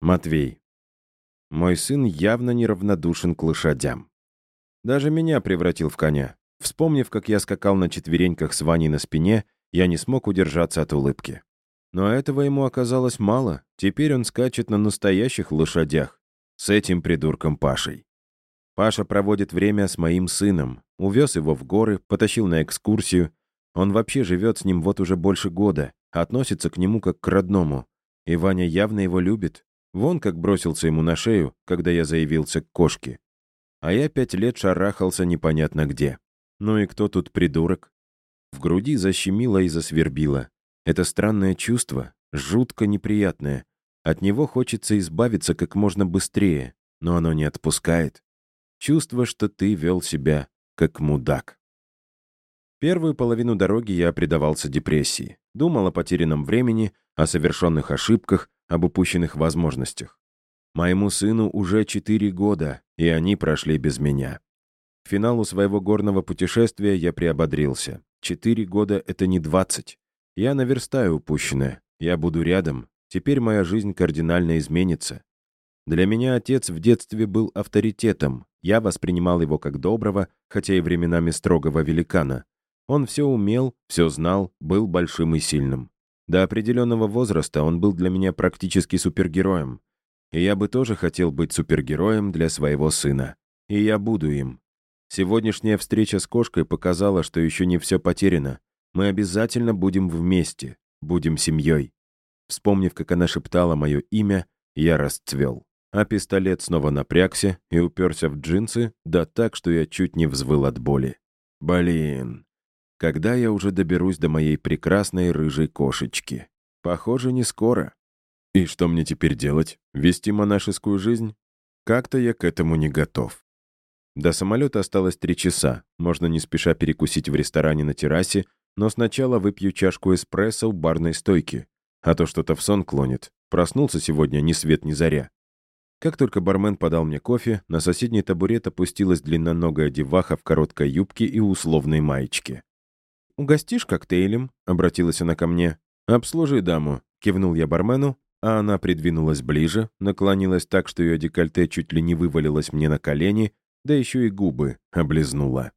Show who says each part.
Speaker 1: Матвей. Мой сын явно неравнодушен к лошадям. Даже меня превратил в коня. Вспомнив, как я скакал на четвереньках с Ваней на спине, я не смог удержаться от улыбки. Но этого ему оказалось мало. Теперь он скачет на настоящих лошадях. С этим придурком Пашей. Паша проводит время с моим сыном. Увез его в горы, потащил на экскурсию. Он вообще живет с ним вот уже больше года, относится к нему как к родному. И Ваня явно его любит. Вон как бросился ему на шею, когда я заявился к кошке. А я пять лет шарахался непонятно где. Ну и кто тут придурок? В груди защемило и засвербило. Это странное чувство, жутко неприятное. От него хочется избавиться как можно быстрее, но оно не отпускает. Чувство, что ты вел себя как мудак. Первую половину дороги я предавался депрессии. Думал о потерянном времени, о совершенных ошибках, об упущенных возможностях. Моему сыну уже четыре года, и они прошли без меня. К финалу своего горного путешествия я приободрился. Четыре года — это не двадцать. Я наверстаю упущенное. Я буду рядом. Теперь моя жизнь кардинально изменится. Для меня отец в детстве был авторитетом. Я воспринимал его как доброго, хотя и временами строгого великана. Он все умел, все знал, был большим и сильным. До определенного возраста он был для меня практически супергероем. И я бы тоже хотел быть супергероем для своего сына. И я буду им. Сегодняшняя встреча с кошкой показала, что еще не все потеряно. Мы обязательно будем вместе, будем семьей. Вспомнив, как она шептала мое имя, я расцвел. А пистолет снова напрягся и уперся в джинсы, да так, что я чуть не взвыл от боли. Блин, когда я уже доберусь до моей прекрасной рыжей кошечки? Похоже, не скоро. И что мне теперь делать? Вести монашескую жизнь? Как-то я к этому не готов. До самолета осталось три часа. Можно не спеша перекусить в ресторане на террасе, но сначала выпью чашку эспрессо у барной стойки. А то что-то в сон клонит. Проснулся сегодня ни свет ни заря. Как только бармен подал мне кофе, на соседний табурет опустилась длинноногая деваха в короткой юбке и условной маечке. «Угостишь коктейлем?» — обратилась она ко мне. «Обслужи даму», — кивнул я бармену, а она придвинулась ближе, наклонилась так, что ее декольте чуть ли не вывалилось мне на колени, да еще и губы облизнула.